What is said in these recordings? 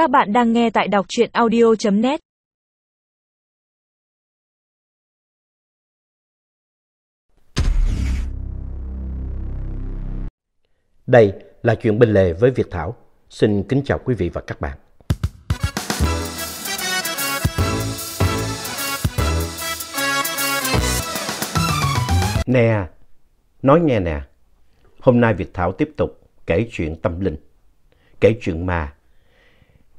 Các bạn đang nghe tại đọc truyện audio.net Đây là chuyện bên lề với Việt Thảo. Xin kính chào quý vị và các bạn. Nè, nói nghe nè, hôm nay Việt Thảo tiếp tục kể chuyện tâm linh, kể chuyện ma,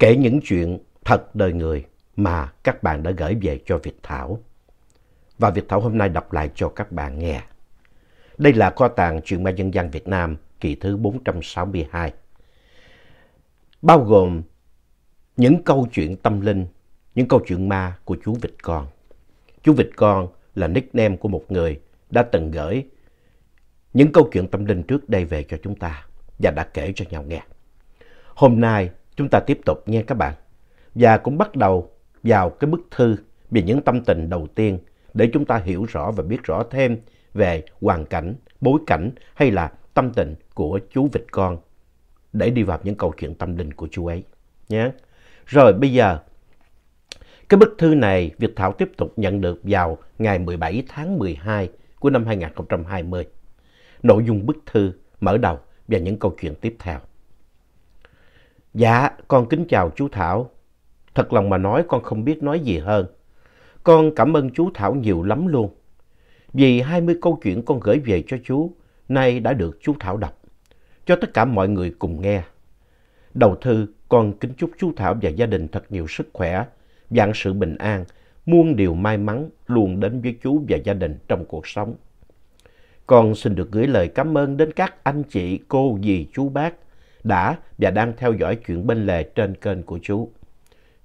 kể những chuyện thật đời người mà các bạn đã gửi về cho Việt Thảo. Và Việt Thảo hôm nay đọc lại cho các bạn nghe. Đây là kho tàng truyện ma dân gian Việt Nam kỳ thứ 462. Bao gồm những câu chuyện tâm linh, những câu chuyện ma của chú Vịt Con. Chú Vịt Con là nickname của một người đã từng gửi những câu chuyện tâm linh trước đây về cho chúng ta và đã kể cho nhau nghe. Hôm nay chúng ta tiếp tục nghe các bạn và cũng bắt đầu vào cái bức thư về những tâm tình đầu tiên để chúng ta hiểu rõ và biết rõ thêm về hoàn cảnh, bối cảnh hay là tâm tình của chú vịt con để đi vào những câu chuyện tâm linh của chú ấy nhé. Rồi bây giờ cái bức thư này Việt Thảo tiếp tục nhận được vào ngày 17 tháng 12 của năm 2020. Nội dung bức thư mở đầu và những câu chuyện tiếp theo. Dạ, con kính chào chú Thảo. Thật lòng mà nói con không biết nói gì hơn. Con cảm ơn chú Thảo nhiều lắm luôn. Vì 20 câu chuyện con gửi về cho chú, nay đã được chú Thảo đọc. Cho tất cả mọi người cùng nghe. Đầu thư, con kính chúc chú Thảo và gia đình thật nhiều sức khỏe, vạn sự bình an, muôn điều may mắn luôn đến với chú và gia đình trong cuộc sống. Con xin được gửi lời cảm ơn đến các anh chị, cô, dì, chú, bác đã và đang theo dõi chuyện bên lề trên kênh của chú.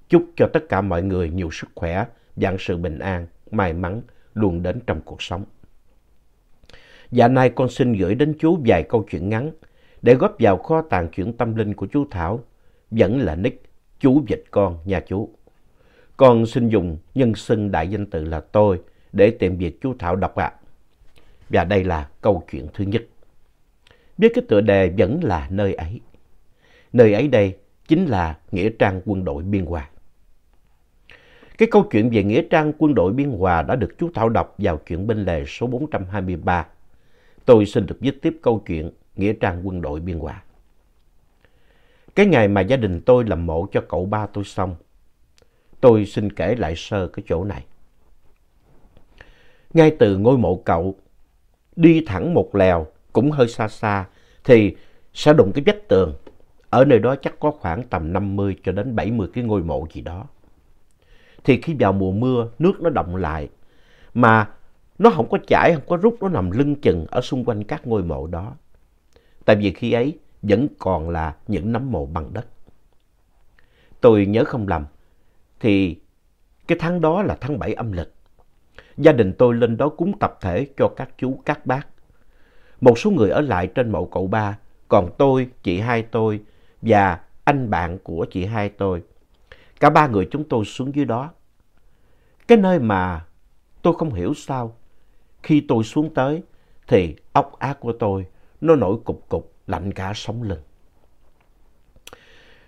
Chúc cho tất cả mọi người nhiều sức khỏe, vạn sự bình an, may mắn luôn đến trong cuộc sống. Dạ nay con xin gửi đến chú vài câu chuyện ngắn để góp vào kho tàng chuyện tâm linh của chú Thảo, vẫn là nick chú dịch con nhà chú. Con xin dùng nhân xưng đại danh tự là tôi để tìm việc chú Thảo đọc ạ. Và đây là câu chuyện thứ nhất. Biết cái tựa đề vẫn là nơi ấy. Nơi ấy đây chính là Nghĩa Trang quân đội Biên Hòa. Cái câu chuyện về Nghĩa Trang quân đội Biên Hòa đã được chú Thảo đọc vào chuyện bên lề số 423. Tôi xin được viết tiếp câu chuyện Nghĩa Trang quân đội Biên Hòa. Cái ngày mà gia đình tôi làm mộ cho cậu ba tôi xong, tôi xin kể lại sơ cái chỗ này. Ngay từ ngôi mộ cậu, đi thẳng một lèo cũng hơi xa xa thì sẽ đụng cái vách tường. Ở nơi đó chắc có khoảng tầm 50 cho đến 70 cái ngôi mộ gì đó. Thì khi vào mùa mưa, nước nó động lại. Mà nó không có chảy, không có rút, nó nằm lưng chừng ở xung quanh các ngôi mộ đó. Tại vì khi ấy vẫn còn là những nấm mộ bằng đất. Tôi nhớ không lầm, thì cái tháng đó là tháng 7 âm lịch. Gia đình tôi lên đó cúng tập thể cho các chú, các bác. Một số người ở lại trên mộ cậu ba, còn tôi, chị hai tôi và anh bạn của chị hai tôi. Cả ba người chúng tôi xuống dưới đó. Cái nơi mà tôi không hiểu sao, khi tôi xuống tới thì ốc ác của tôi nó nổi cục cục, lạnh cả sống lưng.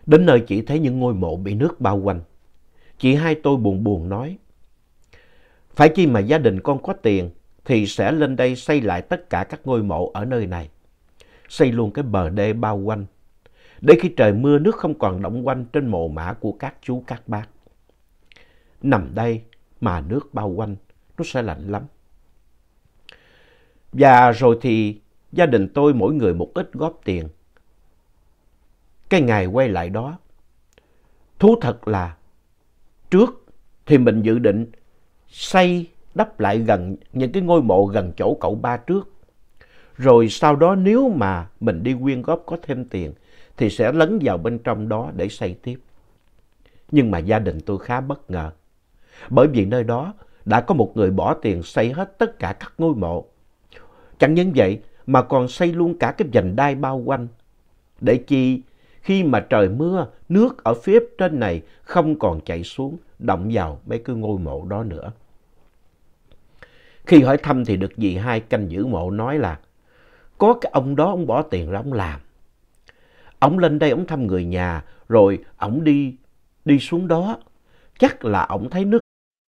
Đến nơi chị thấy những ngôi mộ bị nước bao quanh. Chị hai tôi buồn buồn nói, phải chi mà gia đình con có tiền thì sẽ lên đây xây lại tất cả các ngôi mộ ở nơi này. Xây luôn cái bờ đê bao quanh. Để khi trời mưa nước không còn động quanh trên mộ mã của các chú các bác. Nằm đây mà nước bao quanh, nó sẽ lạnh lắm. Và rồi thì gia đình tôi mỗi người một ít góp tiền. Cái ngày quay lại đó, thú thật là trước thì mình dự định xây đắp lại gần những cái ngôi mộ gần chỗ cậu ba trước. Rồi sau đó nếu mà mình đi quyên góp có thêm tiền thì sẽ lấn vào bên trong đó để xây tiếp. Nhưng mà gia đình tôi khá bất ngờ. Bởi vì nơi đó đã có một người bỏ tiền xây hết tất cả các ngôi mộ. Chẳng những vậy mà còn xây luôn cả cái vành đai bao quanh. Để chi khi mà trời mưa, nước ở phía trên này không còn chảy xuống, động vào mấy cái ngôi mộ đó nữa. Khi hỏi thăm thì được dì hai canh giữ mộ nói là có cái ông đó ông bỏ tiền ra ông làm. Ông lên đây ông thăm người nhà rồi ông đi, đi xuống đó. Chắc là ông thấy nước.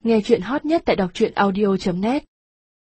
Nghe chuyện hot nhất tại đọc truyện audio.net